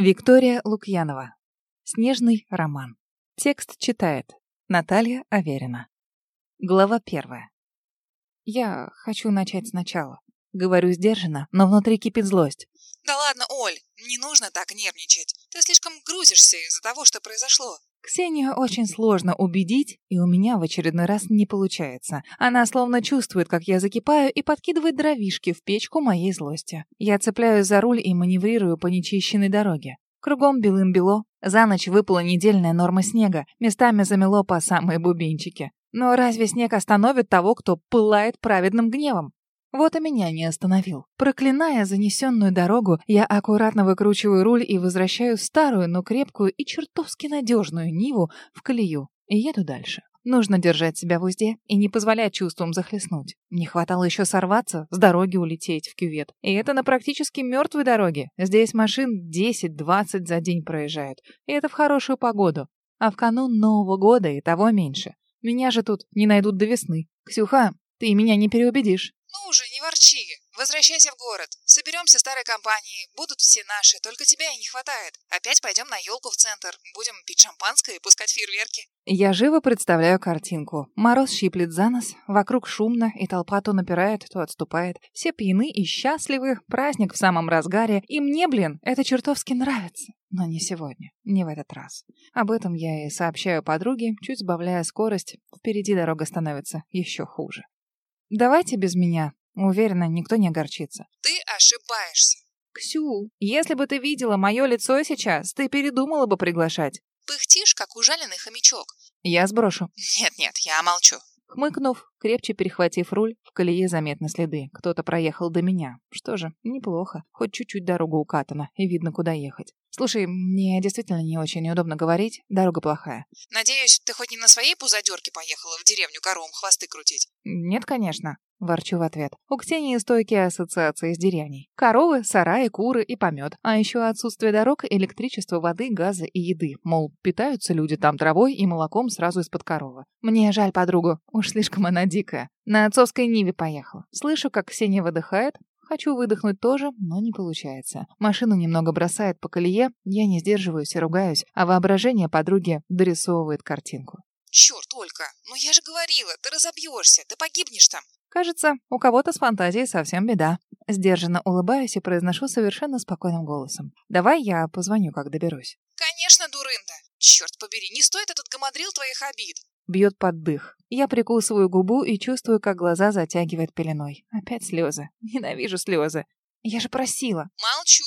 Виктория Лукьянова. Снежный роман. Текст читает Наталья Аверина. Глава первая. Я хочу начать сначала. Говорю сдержанно, но внутри кипит злость. Да ладно, Оль, не нужно так нервничать. Ты слишком грузишься из-за того, что произошло. Ксению очень сложно убедить, и у меня в очередной раз не получается. Она словно чувствует, как я закипаю, и подкидывает дровишки в печку моей злости. Я цепляюсь за руль и маневрирую по нечищенной дороге. Кругом белым-бело. За ночь выпала недельная норма снега. Местами замело по самые бубенчики. Но разве снег остановит того, кто пылает праведным гневом? Вот и меня не остановил. Проклиная занесенную дорогу, я аккуратно выкручиваю руль и возвращаю старую, но крепкую и чертовски надежную Ниву в колею и еду дальше. Нужно держать себя в узде и не позволять чувствам захлестнуть. Не хватало еще сорваться, с дороги улететь в кювет. И это на практически мертвой дороге. Здесь машин 10-20 за день проезжают. И это в хорошую погоду. А в канун Нового года и того меньше. Меня же тут не найдут до весны. Ксюха, ты меня не переубедишь. Ну уже, не ворчи. Возвращайся в город. Соберемся старой компанией. Будут все наши, только тебя и не хватает. Опять пойдем на елку в центр. Будем пить шампанское и пускать фейерверки. Я живо представляю картинку. Мороз щиплет за нос, вокруг шумно, и толпа то напирает, то отступает. Все пьяны и счастливы, праздник в самом разгаре. И мне, блин, это чертовски нравится. Но не сегодня, не в этот раз. Об этом я и сообщаю подруге, чуть сбавляя скорость. Впереди дорога становится еще хуже. Давайте без меня. Уверена, никто не огорчится. Ты ошибаешься. Ксю, если бы ты видела мое лицо сейчас, ты передумала бы приглашать. Пыхтишь, как ужаленный хомячок. Я сброшу. Нет-нет, я молчу. Хмыкнув, крепче перехватив руль, в колее заметны следы. Кто-то проехал до меня. Что же, неплохо. Хоть чуть-чуть дорога укатана, и видно, куда ехать. Слушай, мне действительно не очень удобно говорить. Дорога плохая. Надеюсь, ты хоть не на своей пузодерке поехала в деревню коровам хвосты крутить? Нет, конечно. Ворчу в ответ. У Ксении стойкие ассоциации с деревней. Коровы, сараи, куры и помет. А еще отсутствие дорог, электричества, воды, газа и еды. Мол, питаются люди там травой и молоком сразу из-под коровы. Мне жаль подругу. Уж слишком она дикая. На отцовской Ниве поехала. Слышу, как Ксения выдыхает. Хочу выдохнуть тоже, но не получается. Машину немного бросает по колее, я не сдерживаюсь и ругаюсь, а воображение подруги дорисовывает картинку. Черт, Олька, ну я же говорила, ты разобьешься, ты погибнешь там. Кажется, у кого-то с фантазией совсем беда. Сдержанно улыбаюсь и произношу совершенно спокойным голосом. Давай я позвоню, как доберусь. Конечно, дурында. Черт побери, не стоит этот гамадрил твоих обид. Бьет под дых. Я прикусываю губу и чувствую, как глаза затягивает пеленой. Опять слезы. Ненавижу слезы. Я же просила. Молчу.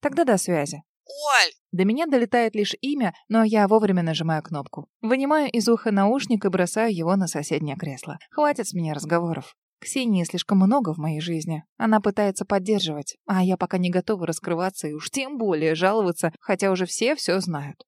Тогда до связи. Оль! До меня долетает лишь имя, но я вовремя нажимаю кнопку. Вынимаю из уха наушник и бросаю его на соседнее кресло. Хватит с меня разговоров. Ксении слишком много в моей жизни. Она пытается поддерживать, а я пока не готова раскрываться и уж тем более жаловаться, хотя уже все все знают.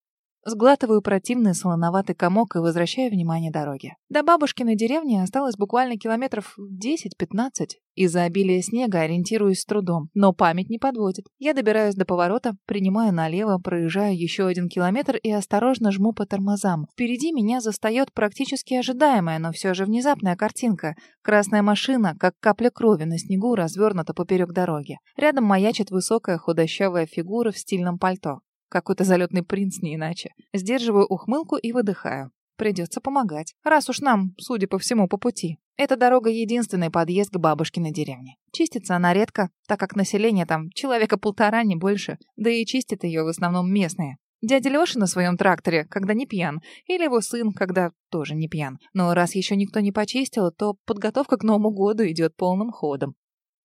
Сглатываю противный солоноватый комок и возвращаю внимание дороге. До бабушкиной деревни осталось буквально километров 10-15. Из-за обилия снега ориентируюсь с трудом, но память не подводит. Я добираюсь до поворота, принимаю налево, проезжаю еще один километр и осторожно жму по тормозам. Впереди меня застает практически ожидаемая, но все же внезапная картинка. Красная машина, как капля крови на снегу, развернута поперек дороги. Рядом маячит высокая худощавая фигура в стильном пальто. Какой-то залетный принц, не иначе. Сдерживаю ухмылку и выдыхаю. Придется помогать. Раз уж нам, судя по всему, по пути. Эта дорога — единственный подъезд к бабушкиной деревне. Чистится она редко, так как население там человека полтора, не больше. Да и чистят ее в основном местные. Дядя Лёша на своем тракторе, когда не пьян, или его сын, когда тоже не пьян. Но раз еще никто не почистил, то подготовка к Новому году идет полным ходом.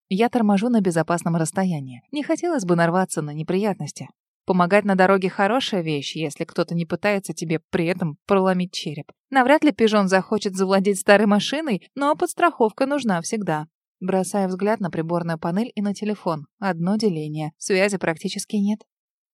Я торможу на безопасном расстоянии. Не хотелось бы нарваться на неприятности. Помогать на дороге хорошая вещь, если кто-то не пытается тебе при этом проломить череп. Навряд ли пижон захочет завладеть старой машиной, но подстраховка нужна всегда. Бросаю взгляд на приборную панель и на телефон. Одно деление. Связи практически нет.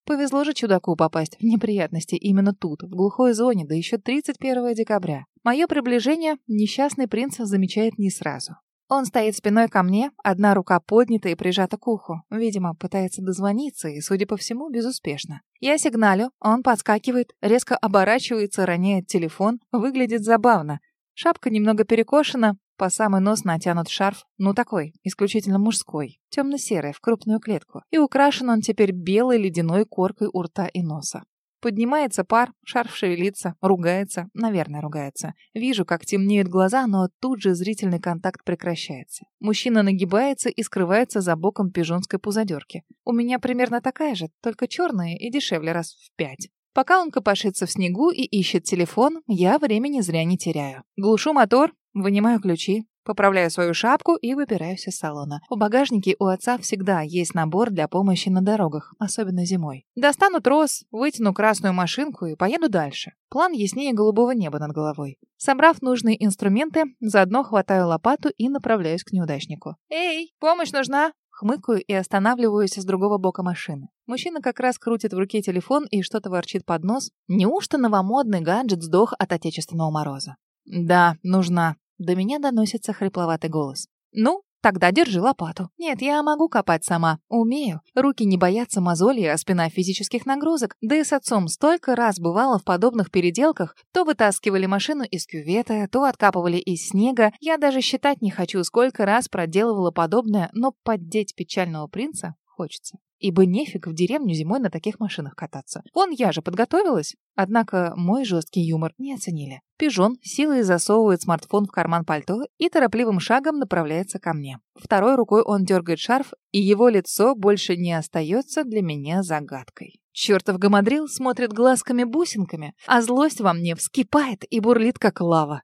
Повезло же чудаку попасть в неприятности именно тут, в глухой зоне, да еще 31 декабря. Мое приближение несчастный принц замечает не сразу. Он стоит спиной ко мне, одна рука поднята и прижата к уху. Видимо, пытается дозвониться и, судя по всему, безуспешно. Я сигналю, он подскакивает, резко оборачивается, роняет телефон. Выглядит забавно. Шапка немного перекошена, по самый нос натянут шарф, ну такой, исключительно мужской, темно-серый, в крупную клетку. И украшен он теперь белой ледяной коркой у рта и носа. Поднимается пар, шарф шевелится, ругается, наверное, ругается. Вижу, как темнеют глаза, но тут же зрительный контакт прекращается. Мужчина нагибается и скрывается за боком пижонской пузодерки. У меня примерно такая же, только черная и дешевле раз в пять. Пока он копошится в снегу и ищет телефон, я времени зря не теряю. Глушу мотор, вынимаю ключи, Поправляю свою шапку и выбираюсь из салона. В багажнике у отца всегда есть набор для помощи на дорогах, особенно зимой. Достану трос, вытяну красную машинку и поеду дальше. План яснее голубого неба над головой. Собрав нужные инструменты, заодно хватаю лопату и направляюсь к неудачнику. «Эй, помощь нужна!» Хмыкаю и останавливаюсь с другого бока машины. Мужчина как раз крутит в руке телефон и что-то ворчит под нос. Неужто новомодный гаджет сдох от отечественного мороза? «Да, нужна», до меня доносится хрипловатый голос. «Ну, Тогда держи лопату. Нет, я могу копать сама. Умею. Руки не боятся мозолей, а спина физических нагрузок. Да и с отцом столько раз бывало в подобных переделках. То вытаскивали машину из кювета, то откапывали из снега. Я даже считать не хочу, сколько раз проделывала подобное, но поддеть печального принца хочется. Ибо нефиг в деревню зимой на таких машинах кататься. Вон я же подготовилась. Однако мой жесткий юмор не оценили. Пижон силой засовывает смартфон в карман пальто и торопливым шагом направляется ко мне. Второй рукой он дергает шарф, и его лицо больше не остается для меня загадкой. Чертов гамадрил смотрит глазками-бусинками, а злость во мне вскипает и бурлит, как лава.